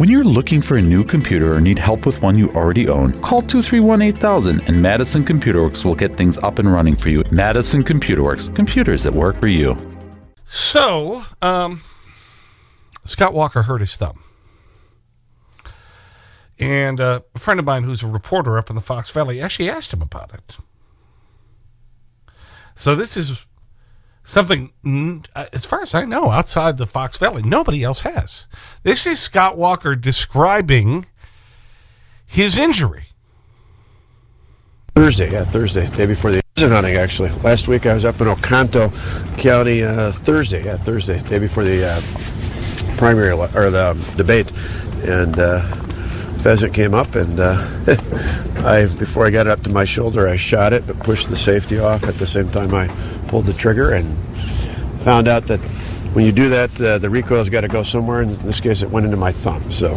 When you're looking for a new computer or need help with one you already own, call 231 8000 and Madison Computer Works will get things up and running for you. Madison Computer Works, computers that work for you. So, um, Scott Walker hurt his thumb. And uh, a friend of mine who's a reporter up in the Fox Valley actually asked him about it. So this is something, mm, as far as I know, outside the Fox Valley, nobody else has. This is Scott Walker describing his injury. Thursday, yeah, Thursday, day before the season hunting, actually. Last week I was up in Oconto County, uh, Thursday, yeah, Thursday, day before the uh, primary or the um, debate, and uh, pheasant came up, and uh, I before I got it up to my shoulder, I shot it, but pushed the safety off at the same time I pulled the trigger, and found out that when you do that, uh, the recoil's got to go somewhere. In this case, it went into my thumb, so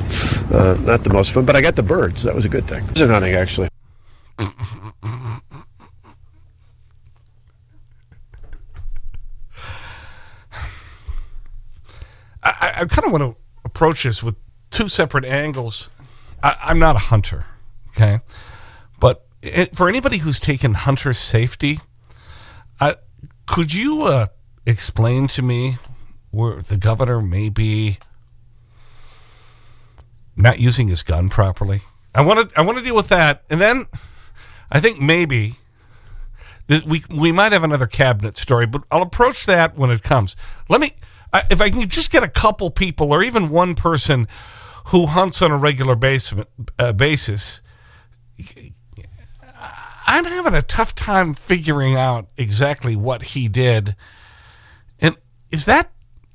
uh, not the most fun. But I got the birds. That was a good thing. Pheasant hunting, actually. I, I kind of want to approach this with two separate angles. I, am not a hunter, okay? But it, for anybody who's taken hunter safety, I, could you uh, explain to me where the governor may be not using his gun properly? I want to I want to deal with that. And then I think maybe we, we might have another cabinet story, but I'll approach that when it comes. Let me if I can just get a couple people or even one person who hunts on a regular uh, basis, I'm having a tough time figuring out exactly what he did. And is that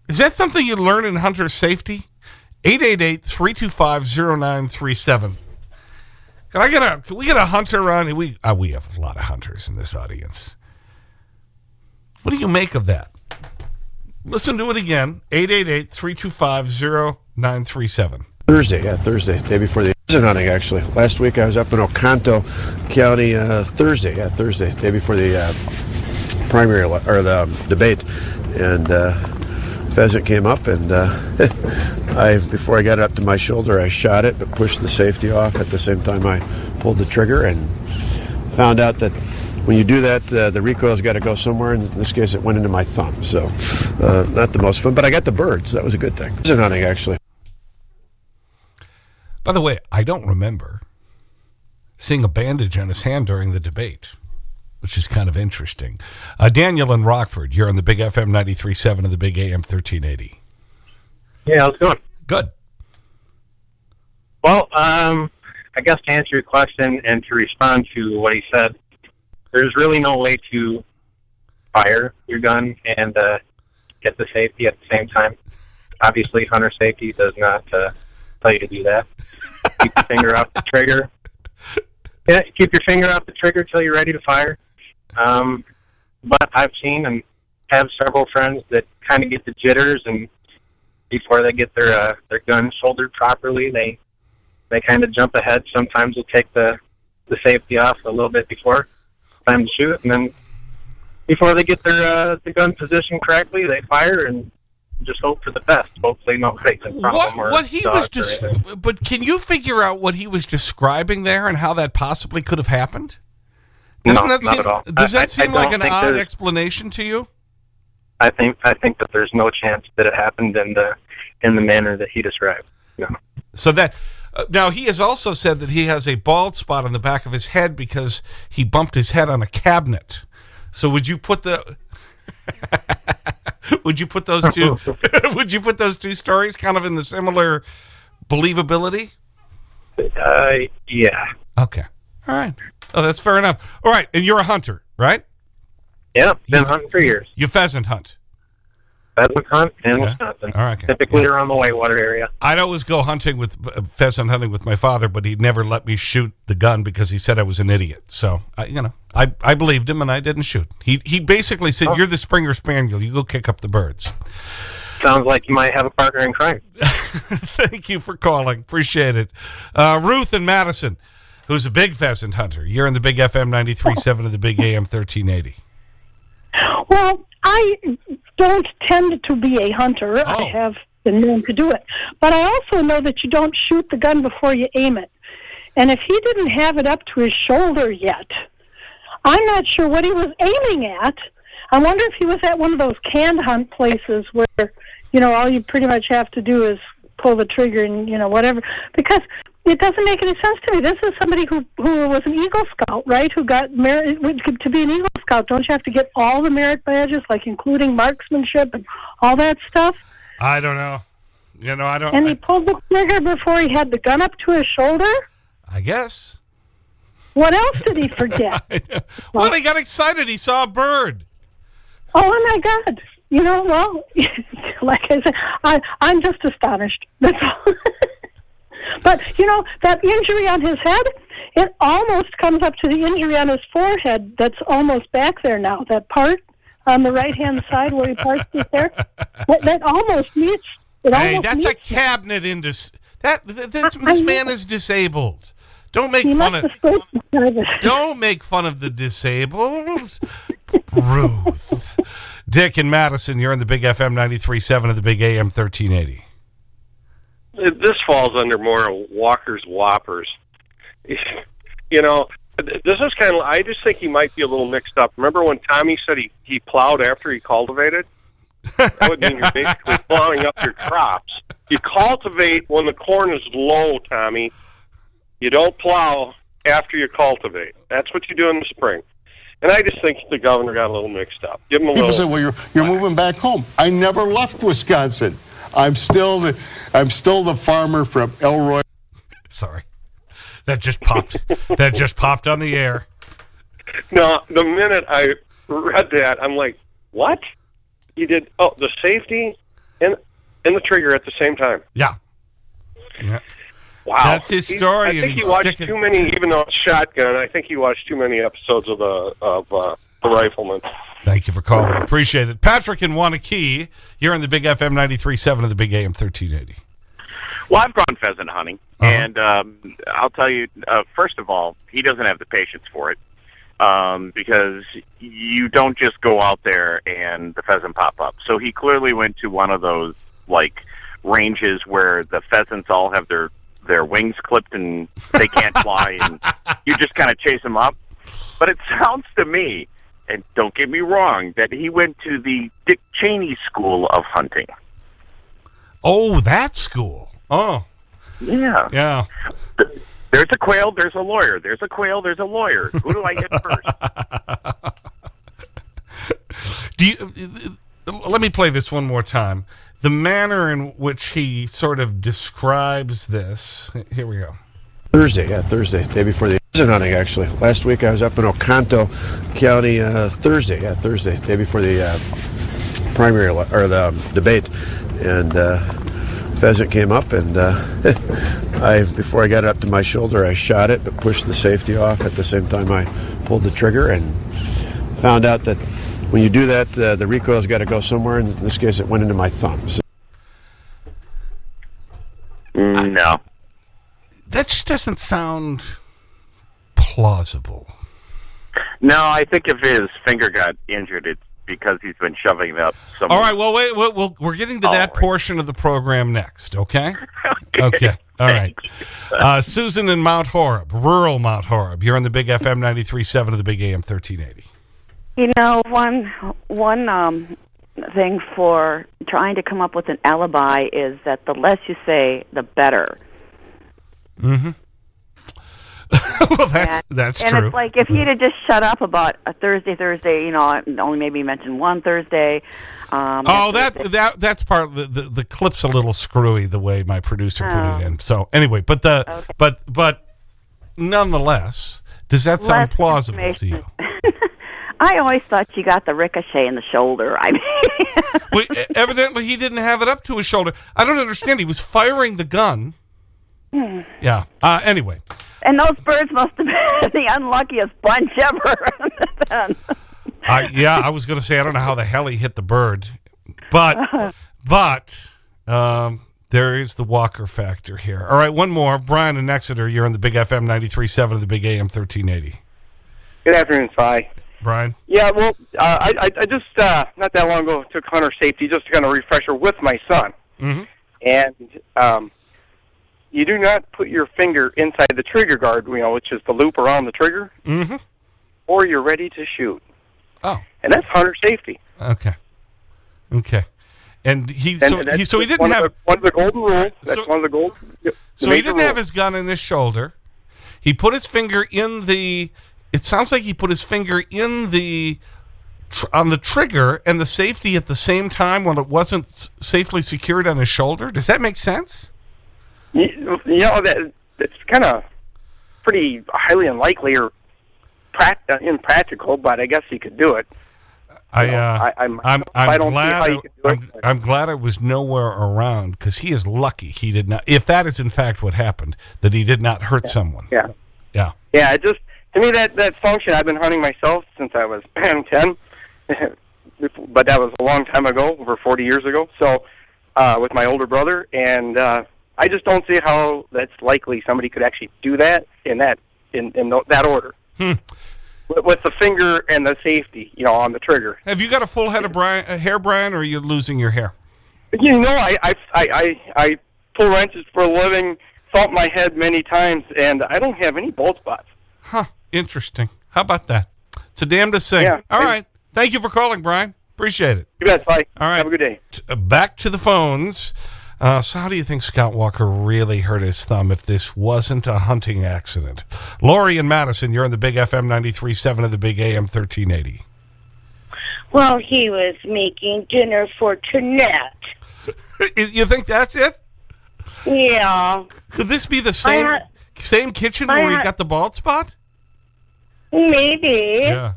is that something you learn in hunter safety? 888-325-0937. Can I get a can we get a hunter on? We uh, we have a lot of hunters in this audience. What do you make of that? Listen to it again. 888-325-0937. Thursday, yeah, Thursday, day before the season hunting, actually. Last week I was up in Oconto County, uh, Thursday, yeah, Thursday, day before the uh, primary or the um, debate, and uh, pheasant came up, and uh, I before I got it up to my shoulder, I shot it, but pushed the safety off at the same time I pulled the trigger, and found out that when you do that, uh, the recoil's got to go somewhere. In this case, it went into my thumb. So, uh, not the most fun, but I got the birds. That was a good thing. Pheasant hunting, actually. By the way, I don't remember seeing a bandage on his hand during the debate, which is kind of interesting. Uh, Daniel in Rockford, you're on the Big FM 93.7 and the Big AM 1380. Yeah, how's it going? Good. Well, um, I guess to answer your question and to respond to what he said, there's really no way to fire your gun and uh, get the safety at the same time. Obviously, hunter safety does not uh, tell you to do that. keep your finger off the trigger. Yeah, keep your finger off the trigger till you're ready to fire. Um, but I've seen and have several friends that kind of get the jitters, and before they get their uh, their gun shouldered properly, they they kind of jump ahead. Sometimes they'll take the the safety off a little bit before time to shoot, and then before they get their uh, the gun positioned correctly, they fire and just hope for the best. Hopefully, nobody's in front what. Or what he was just, but can you figure out what he was describing there and how that possibly could have happened? Doesn't no, that not seem, at all. Does that I, seem I like an odd explanation to you? I think I think that there's no chance that it happened in the in the manner that he described. No. So that uh, now, he has also said that he has a bald spot on the back of his head because he bumped his head on a cabinet. So would you put the... would you put those two... would you put those two stories kind of in the similar believability? Uh, yeah. Okay. All right. Oh, that's fair enough. All right. And you're a hunter, right? Yeah, been you, hunting for years. You pheasant hunt pheasant hunt in Wisconsin. All right. Typically yeah. around the whitewater area. I'd always go hunting with uh, pheasant hunting with my father, but he'd never let me shoot the gun because he said I was an idiot. So, I, you know, I, I believed him and I didn't shoot. He, he basically said, oh. you're the Springer Spaniel. You go kick up the birds. Sounds like you might have a partner in crime. Thank you for calling. Appreciate it. Uh, Ruth and Madison, who's a big pheasant hunter. You're in the big FM 93.7 of the big AM 1380. Well, I don't tend to be a hunter. Oh. I have been known to do it. But I also know that you don't shoot the gun before you aim it. And if he didn't have it up to his shoulder yet, I'm not sure what he was aiming at. I wonder if he was at one of those canned hunt places where, you know, all you pretty much have to do is pull the trigger and, you know, whatever. Because it doesn't make any sense to me. This is somebody who who was an Eagle Scout, right? Who got merit to be an Eagle Scout. Don't you have to get all the merit badges, like including marksmanship and all that stuff? I don't know. You know, I don't. And he I, pulled the trigger before he had the gun up to his shoulder. I guess. What else did he forget? well, he got excited. He saw a bird. Oh my God! You know, well, like I said, I I'm just astonished. That's all. but you know that injury on his head, it almost comes up to the injury on his forehead. That's almost back there now. That part on the right hand side where he parks his hair, that, that almost meets. It Hey, almost that's a cabinet industry. That, th- this, I- I this know. man is disabled. Don't make He fun of. the side of his- Don't make fun of the disabled. Ruth. Dick and Madison, you're in the Big FM 93.7 of the Big AM 1380. This falls under more Walker's Whoppers. You know, this is kind of. I just think he might be a little mixed up. Remember when Tommy said he he plowed after he cultivated? That would mean you're basically plowing up your crops. You cultivate when the corn is low, Tommy. You don't plow after you cultivate. That's what you do in the spring. And I just think the governor got a little mixed up. Give him a People little. say, "Well, you're you're moving back home." I never left Wisconsin. I'm still the I'm still the farmer from Elroy. Sorry. That just popped. that just popped on the air. No, the minute I read that, I'm like, what? You did oh the safety and and the trigger at the same time. Yeah. Yeah. Wow, That's his He- story, I think he watched sticking- too many, even though it's shotgun. I think he watched too many episodes of the of uh, the Rifleman. Thank you for calling. Appreciate it. Patrick in Waunakee, you're in the Big FM 93.7 of the Big AM 1380. Well, I've gone pheasant hunting, Uh-huh. and um, I'll tell you. Uh, first of all, he doesn't have the patience for it um, because you don't just go out there and the pheasant pop up. So he clearly went to one of those like ranges where the pheasants all have their their wings clipped and they can't fly, and you just kind of chase them up. But it sounds to me, and don't get me wrong, that he went to the Dick Cheney School of Hunting. Oh, that school. Oh, Yeah. yeah. There's a quail, there's a lawyer. There's a quail, there's a lawyer. Who do I hit first? Do you, let me play this one more time. The manner in which he sort of describes this. Here we go. Thursday, yeah, Thursday, day before the pheasant hunting. Actually, last week I was up in Oconto County. Uh, Thursday, yeah, Thursday, day before the uh, primary ele- or the um, debate, and uh, pheasant came up, and uh, I before I got it up to my shoulder, I shot it, but pushed the safety off at the same time I pulled the trigger, and found out that when you do that, uh, the recoil's got to go somewhere. In this case, it went into my thumb. So no. That just doesn't sound plausible. No, I think if his finger got injured, it's because he's been shoving it up some All right, well, wait, we'll, we'll, we're getting to All that right. portion of the program next, okay? Okay, all right. Uh, Susan in Mount Horeb, rural Mount Horeb. You're on the Big FM 93.7 of the Big AM 1380. You know, one one um, thing for trying to come up with an alibi is that the less you say, the better. well, that's, and, that's and true. it's like if he'd have just shut up about a Thursday, Thursday, you know, only maybe mentioned one Thursday. Um, Oh, that that that's part of the, the the clip's a little screwy the way my producer put Oh. it in. So anyway, but the but but nonetheless, does that sound Less plausible to you? I always thought you got the ricochet in the shoulder. I mean, well, evidently he didn't have it up to his shoulder. I don't understand. He was firing the gun. Hmm. Yeah. Uh, anyway, and those birds must have been the unluckiest bunch ever. then. I yeah, I was going to say I don't know how the hell he hit the bird, but but um, there is the Walker factor here. All right, one more. Brian in Exeter, you're on the Big FM 93.7 of the Big AM 1380. Good afternoon, Sly. Brian. Yeah, well, uh, I, I, I just uh, not that long ago took hunter safety just to kind of refresher with my son. Mm-hmm. and um, you do not put your finger inside the trigger guard, you know, which is the loop around the trigger, Mm-hmm. or you're ready to shoot. Oh. And that's hunter safety. Okay. Okay. And he, And so, he, so he didn't one have, the, one of the golden rules. That's So- one of the gold. the so he didn't have his gun in his shoulder. He put his finger in the, it sounds like he put his finger in the, tr on the trigger and the safety at the same time when it wasn't s- safely secured on his shoulder. Does that make sense? You, you know that it's kind of pretty highly unlikely or prac- uh, impractical, but I guess you could do it. I, uh, I- I'm- I'm, I I'm don't see glad, it, I'm, I'm glad I was nowhere around because he is lucky he did not, if that is in fact what happened, that he did not hurt someone. Yeah. Yeah. Yeah, it just to me that that function. I've been hunting myself since I was ten, but that was a long time ago, over forty years ago. So, uh, with my older brother, and uh, I just don't see how that's likely somebody could actually do that in that in in that order. Hmm. With, with the finger and the safety, you know, on the trigger. Have you got a full head of Brian, hair, Brian, or are you losing your hair? You know, I I I I, I pull wrenches for a living, thump my head many times, and I don't have any bald spots. Huh. Interesting. How about that? It's a damnedest thing. Yeah. All right. Thank you for calling, Brian. Appreciate it. You bet. Bye. All right. Have a good day. T- uh, back to the phones. Uh, so how do you think Scott Walker really hurt his thumb if this wasn't a hunting accident? Lori and Madison, you're on the Big FM 93.7 of the Big AM 1380. Well, he was making dinner for Tonette. you think that's it? Yeah. Could this be the same, same kitchen where he got the bald spot? Maybe. Yeah.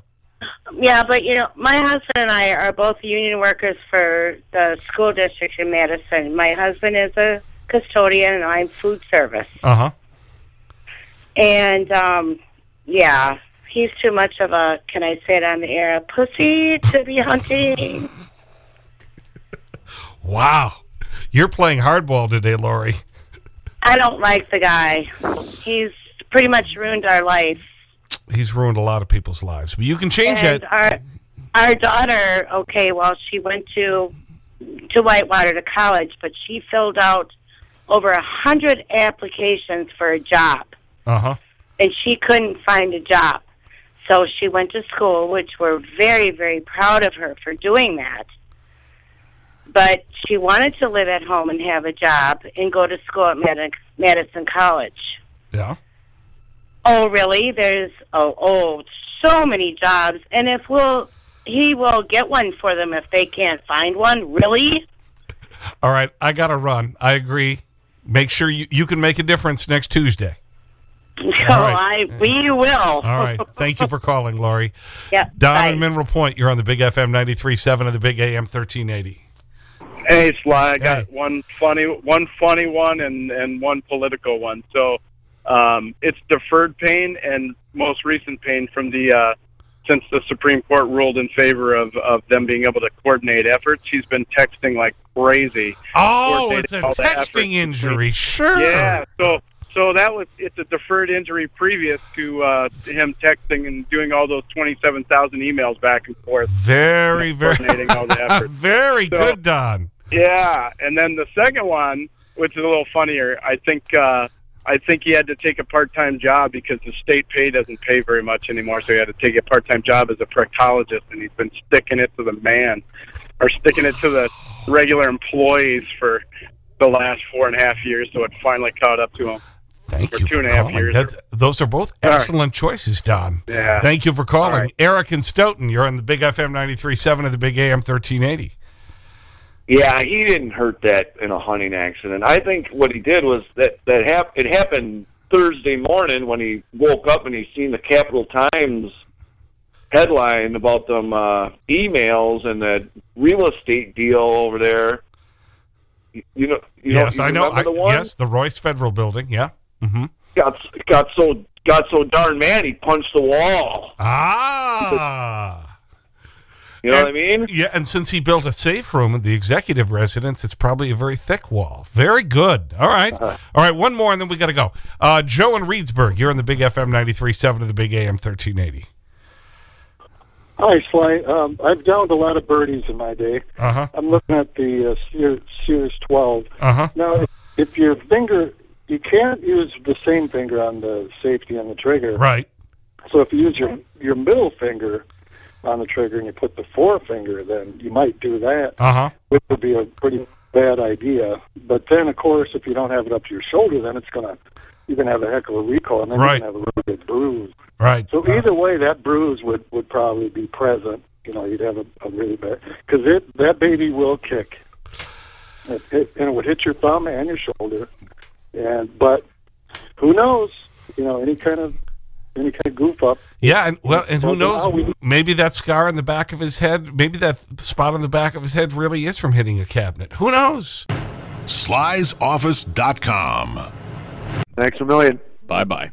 Yeah, but you know, my husband and I are both union workers for the school district in Madison. My husband is a custodian and I'm food service. Uh-huh. And um yeah, he's too much of a can I say it on the air, a pussy to be hunting. Wow. You're playing hardball today, Lori. I don't like the guy. He's pretty much ruined our life. He's ruined a lot of people's lives. But you can change and that. Our our daughter, okay, well, she went to to Whitewater to college, but she filled out over a hundred applications for a job, Uh-huh. and she couldn't find a job. So she went to school, which we're very, very proud of her for doing that. But she wanted to live at home and have a job and go to school at Mad- Madison College. Yeah. Oh, really? There's oh, oh, so many jobs, and if we'll, he will get one for them if they can't find one. Really? All right. I got to run. I agree. Make sure you, you can make a difference next Tuesday. So oh, right. I, we will. All right. Thank you for calling, Laurie. Yeah. Don in Mineral Point, you're on the Big FM 93.7 of the Big AM 1380. Hey, Sly, I got one funny, one funny one, and and one political one. So, um, it's deferred pain and most recent pain from the uh, since the Supreme Court ruled in favor of of them being able to coordinate efforts. He's been texting like crazy. Oh, it's a coordinating all the efforts texting injury. Sure. Yeah. So so that was it's a deferred injury previous to uh, him texting and doing all those twenty seven thousand emails back and forth. Very, very, coordinating all the efforts. very So- good, Don. Yeah, and then the second one, which is a little funnier, I think uh, I think he had to take a part time job because the state pay doesn't pay very much anymore, so he had to take a part time job as a proctologist, and he's been sticking it to the man, or sticking it to the regular employees for the last four and a half years, so it finally caught up to him. Thank for you two for and a half years. Those are both All right. excellent choices, Don. Yeah. Thank you for calling. All right. Eric and Stoughton, you're on the Big FM 93.7 of the Big AM 1380. Yeah, he didn't hurt that in a hunting accident. I think what he did was that that hap- it happened Thursday morning when he woke up and he seen the Capital Times headline about them uh, emails and that real estate deal over there. You, you know, you yes, know, you I know. I, the one? yes, the Reuss Federal Building. Yeah. Mm-hmm. got got so got so darn mad he punched the wall. Ah. You know And- what I mean? Yeah, and since he built a safe room in the executive residence, it's probably a very thick wall. Very good. All right. Uh-huh. All right, one more, and then we got to go. Uh, Joe in Reedsburg, you're on the Big FM 93.7 of the Big AM 1380. Hi, Sly. Um, I've downed a lot of birdies in my day. Uh-huh. I'm looking at the uh, Sears, Sears 12. Uh-huh. Now, if, if your finger, you can't use the same finger on the safety and the trigger. Right. So if you use your your middle finger on the trigger and you put the forefinger, then you might do that, Uh-huh. which would be a pretty bad idea. But then, of course, if you don't have it up to your shoulder, then it's gonna you're gonna have a heck of a recoil, and then Right. you're gonna have a really big bruise. Right. So either way, that bruise would would probably be present. You know, you'd have a, a really bad because it that baby will kick, it, it, and it would hit your thumb and your shoulder. And but who knows? You know, any kind of any kind of goof up. Yeah, and well, and who knows? Maybe that scar on the back of his head, maybe that spot on the back of his head really is from hitting a cabinet. Who knows? Sly'sOffice.com. Thanks a million. Bye bye.